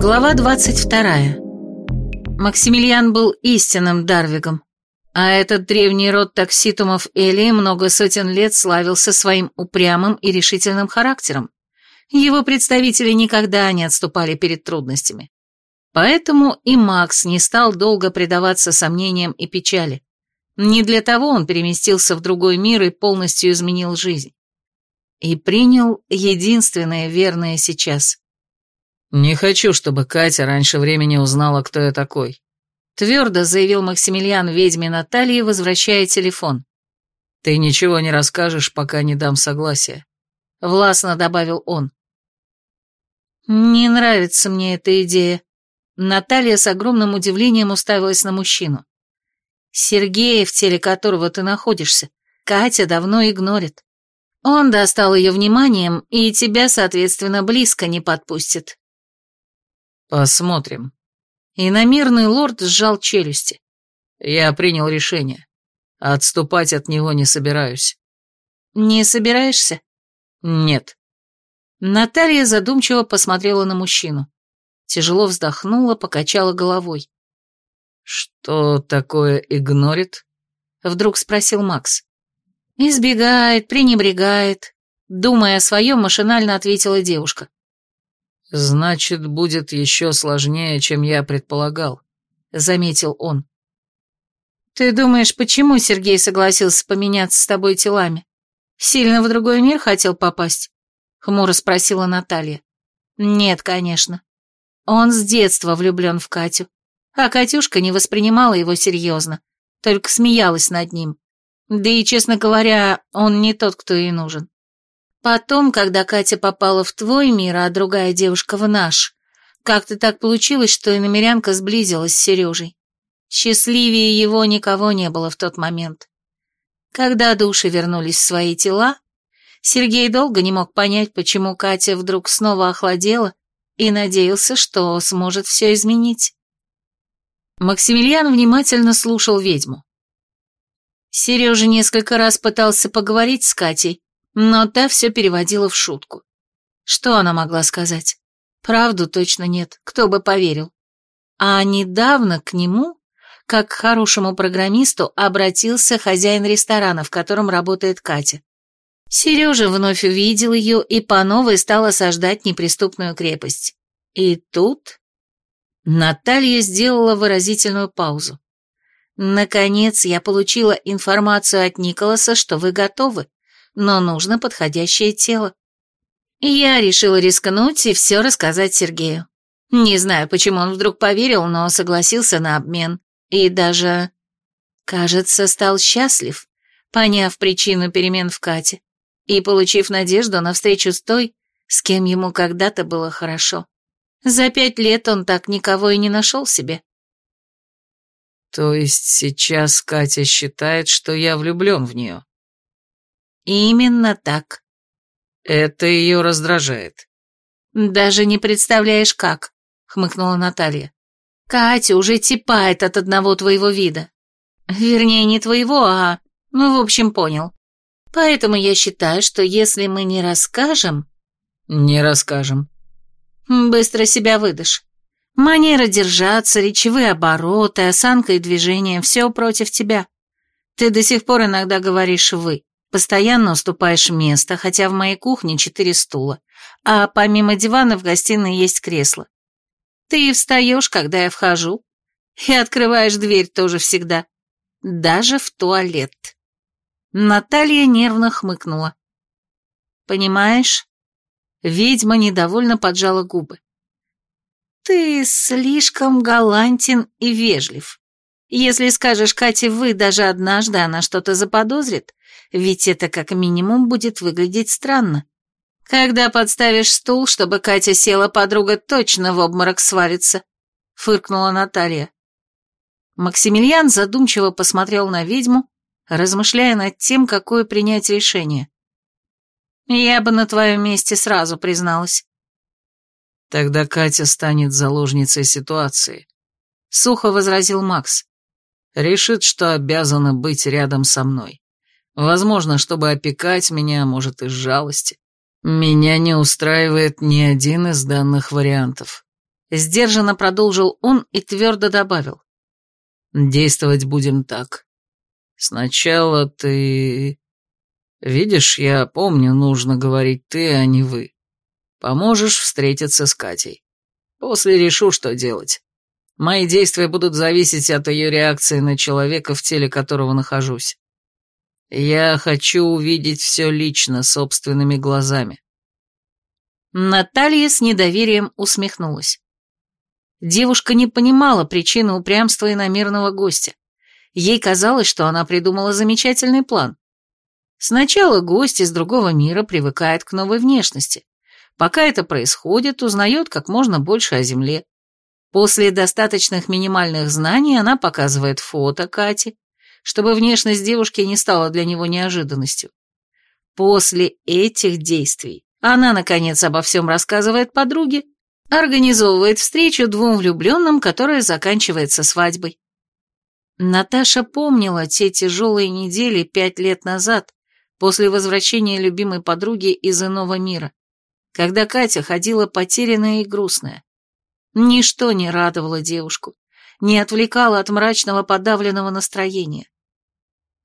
Глава 22. Максимилиан был истинным Дарвигом, а этот древний род такситумов Элии много сотен лет славился своим упрямым и решительным характером. Его представители никогда не отступали перед трудностями. Поэтому и Макс не стал долго предаваться сомнениям и печали. Не для того он переместился в другой мир и полностью изменил жизнь. И принял единственное верное сейчас. «Не хочу, чтобы Катя раньше времени узнала, кто я такой», твердо заявил Максимилиан ведьме Наталье, возвращая телефон. «Ты ничего не расскажешь, пока не дам согласия», — властно добавил он. «Не нравится мне эта идея». Наталья с огромным удивлением уставилась на мужчину. «Сергея, в теле которого ты находишься, Катя давно игнорит. Он достал ее вниманием и тебя, соответственно, близко не подпустит». «Посмотрим». Иномирный лорд сжал челюсти. «Я принял решение. Отступать от него не собираюсь». «Не собираешься?» «Нет». Наталья задумчиво посмотрела на мужчину. Тяжело вздохнула, покачала головой. «Что такое игнорит?» — вдруг спросил Макс. «Избегает, пренебрегает», — думая о своем, машинально ответила девушка. «Значит, будет еще сложнее, чем я предполагал», — заметил он. «Ты думаешь, почему Сергей согласился поменяться с тобой телами? Сильно в другой мир хотел попасть?» — хмуро спросила Наталья. «Нет, конечно. Он с детства влюблен в Катю, а Катюшка не воспринимала его серьезно, только смеялась над ним. Да и, честно говоря, он не тот, кто ей нужен. Потом, когда Катя попала в твой мир, а другая девушка в наш, как-то так получилось, что иномерянка сблизилась с Сережей. Счастливее его никого не было в тот момент. Когда души вернулись в свои тела, Сергей долго не мог понять, почему Катя вдруг снова охладела и надеялся, что сможет все изменить. Максимилиан внимательно слушал ведьму. Сережа несколько раз пытался поговорить с Катей, но та все переводила в шутку. Что она могла сказать? Правду точно нет, кто бы поверил. А недавно к нему, как к хорошему программисту, обратился хозяин ресторана, в котором работает Катя. Сережа вновь увидел ее и по новой стал осаждать неприступную крепость. И тут... Наталья сделала выразительную паузу. «Наконец я получила информацию от Николаса, что вы готовы, но нужно подходящее тело. Я решила рискнуть и все рассказать Сергею. Не знаю, почему он вдруг поверил, но согласился на обмен. И даже, кажется, стал счастлив, поняв причину перемен в Кате и получив надежду на встречу с той, с кем ему когда-то было хорошо. За пять лет он так никого и не нашел себе. То есть сейчас Катя считает, что я влюблен в нее? Именно так. Это ее раздражает. Даже не представляешь как, хмыкнула Наталья. Катя уже типает от одного твоего вида. Вернее, не твоего, а... Ну, в общем, понял. Поэтому я считаю, что если мы не расскажем... Не расскажем. Быстро себя выдашь. Манера держаться, речевые обороты, осанка и движение — все против тебя. Ты до сих пор иногда говоришь «вы». Постоянно уступаешь место, хотя в моей кухне четыре стула, а помимо дивана в гостиной есть кресло. Ты встаешь, когда я вхожу, и открываешь дверь тоже всегда, даже в туалет. Наталья нервно хмыкнула. «Понимаешь?» Ведьма недовольно поджала губы. «Ты слишком галантен и вежлив. Если скажешь Кате «вы» даже однажды, она что-то заподозрит, ведь это как минимум будет выглядеть странно. Когда подставишь стул, чтобы Катя села, подруга точно в обморок свалится», — фыркнула Наталья. Максимилиан задумчиво посмотрел на ведьму, размышляя над тем, какое принять решение. Я бы на твоем месте сразу призналась. Тогда Катя станет заложницей ситуации. Сухо возразил Макс. Решит, что обязана быть рядом со мной. Возможно, чтобы опекать меня, может, из жалости. Меня не устраивает ни один из данных вариантов. Сдержанно продолжил он и твердо добавил. Действовать будем так. Сначала ты... Видишь, я помню, нужно говорить ты, а не вы. Поможешь встретиться с Катей. После решу, что делать. Мои действия будут зависеть от ее реакции на человека, в теле которого нахожусь. Я хочу увидеть все лично, собственными глазами. Наталья с недоверием усмехнулась. Девушка не понимала причины упрямства иномирного гостя. Ей казалось, что она придумала замечательный план. Сначала гость из другого мира привыкает к новой внешности. Пока это происходит, узнает как можно больше о Земле. После достаточных минимальных знаний она показывает фото Кати, чтобы внешность девушки не стала для него неожиданностью. После этих действий она, наконец, обо всем рассказывает подруге, организовывает встречу двум влюбленным, которая заканчивается свадьбой. Наташа помнила те тяжелые недели пять лет назад, после возвращения любимой подруги из иного мира, когда Катя ходила потерянная и грустная. Ничто не радовало девушку, не отвлекало от мрачного подавленного настроения.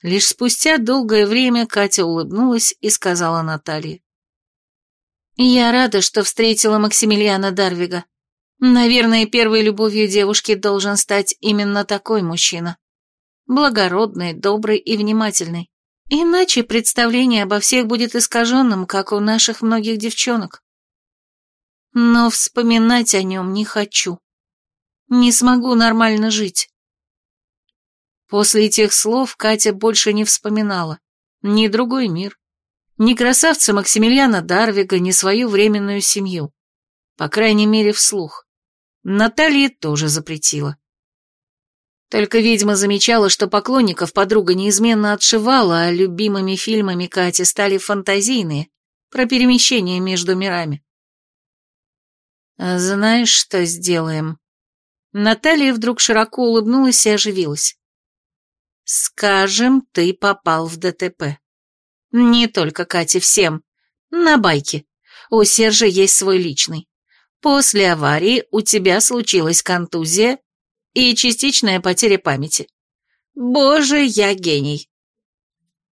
Лишь спустя долгое время Катя улыбнулась и сказала Наталье. «Я рада, что встретила Максимилиана Дарвига. Наверное, первой любовью девушки должен стать именно такой мужчина. Благородный, добрый и внимательный. Иначе представление обо всех будет искаженным, как у наших многих девчонок но вспоминать о нем не хочу. Не смогу нормально жить. После этих слов Катя больше не вспоминала ни другой мир, ни красавца Максимилиана Дарвига, ни свою временную семью. По крайней мере, вслух. Наталье тоже запретила. Только ведьма замечала, что поклонников подруга неизменно отшивала, а любимыми фильмами Кати стали фантазийные, про перемещение между мирами. «Знаешь, что сделаем?» Наталья вдруг широко улыбнулась и оживилась. «Скажем, ты попал в ДТП. Не только Кате, всем. На байке. У Сержа есть свой личный. После аварии у тебя случилась контузия и частичная потеря памяти. Боже, я гений!»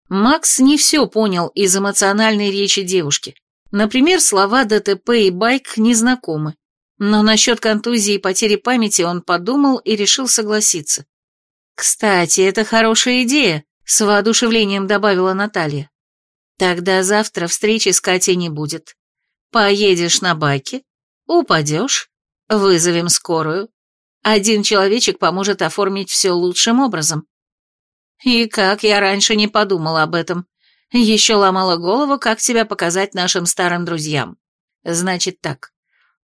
Макс не все понял из эмоциональной речи девушки. Например, слова ДТП и байк незнакомы, но насчет контузии и потери памяти он подумал и решил согласиться. «Кстати, это хорошая идея», — с воодушевлением добавила Наталья. «Тогда завтра встречи с Катей не будет. Поедешь на байке, упадешь, вызовем скорую. Один человечек поможет оформить все лучшим образом». И как я раньше не подумала об этом. Еще ломала голову, как тебя показать нашим старым друзьям. Значит так,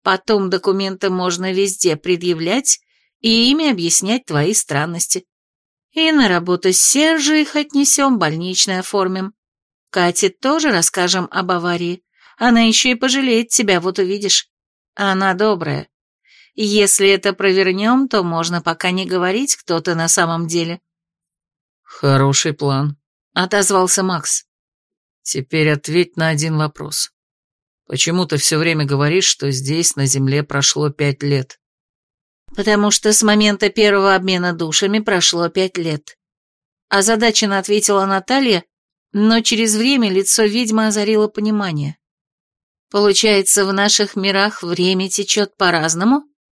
потом документы можно везде предъявлять и ими объяснять твои странности. И на работу с Сержей их отнесем, больничный оформим. Кате тоже расскажем об аварии. Она еще и пожалеет тебя, вот увидишь. Она добрая. Если это провернем, то можно пока не говорить, кто ты на самом деле. Хороший план, — отозвался Макс. Теперь ответь на один вопрос. Почему ты все время говоришь, что здесь, на Земле, прошло пять лет? Потому что с момента первого обмена душами прошло пять лет. Озадаченно ответила Наталья, но через время лицо ведьмы озарило понимание. Получается, в наших мирах время течет по-разному?